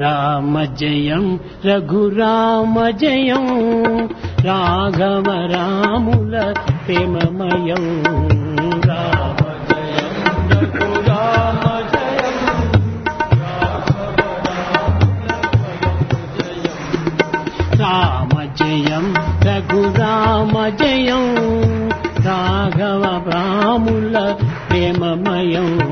राम जयं रघुराम रघुरामजयौ राघव रामुल प्रेममयौ। राम रामजय रघुराम रघुरामजयौ राघव रामुल प्रेममयौ।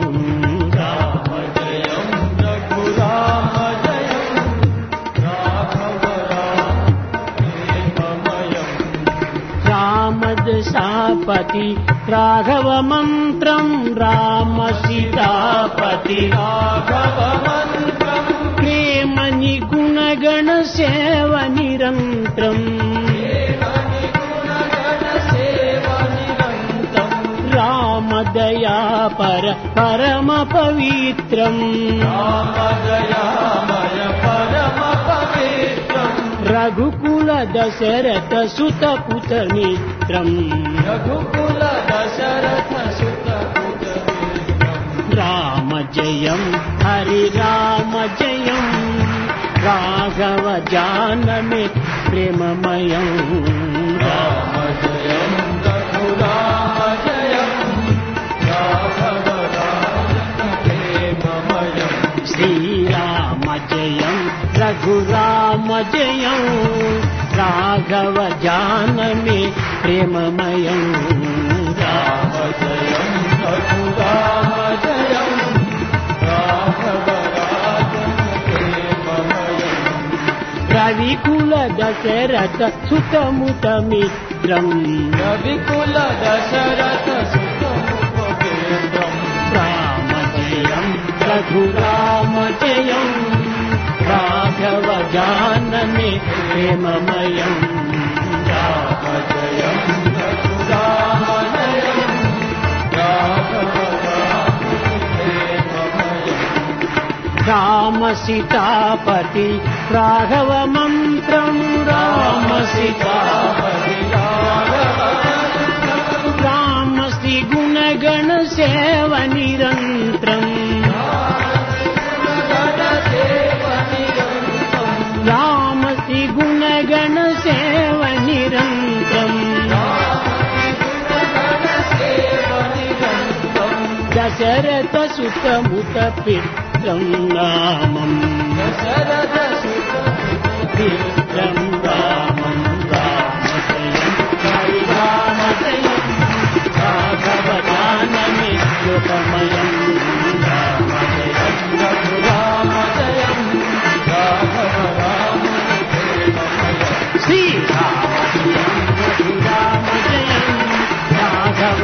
कामद सापति राघव मन्त्रम् रामदशापति राघवमन्त्रं। रामसीतापति मे मनि गुणगणसेवनिरन्त्रम् रामदया पर परमपवित्रम् रघुकुल दशरथ सुत पुतमित्रम् रघुकुल दशरथ सुत पुत्र राम जयम् हरि राम जयम् राघव जानमे प्रेममयम् राम जयम् रघुराम जयम् राघव प्रेममयम् श्रीराम जयम् रघुराम जयम् రాఘవ జానమే ప్రేమమయం. రామ జయం రఘురామ జయం రాఘవ రవికుల దశరథ సుతముత మిత్రం రవికుల దశరథ సుతముతం రామ జయం రఘురా जानमि रामसीतापति राघवमन्त्रम् रामसीतापति रामसि गुणगणसेवनिरन्त्रम् దశరథ సుతముత పిత్రం నామం దశరథ సుత పిత్రం రామం రామ జయం హరి రామ జయం రాఘవ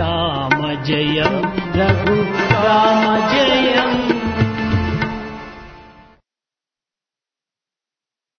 राम जयं रघु राम कामजयम्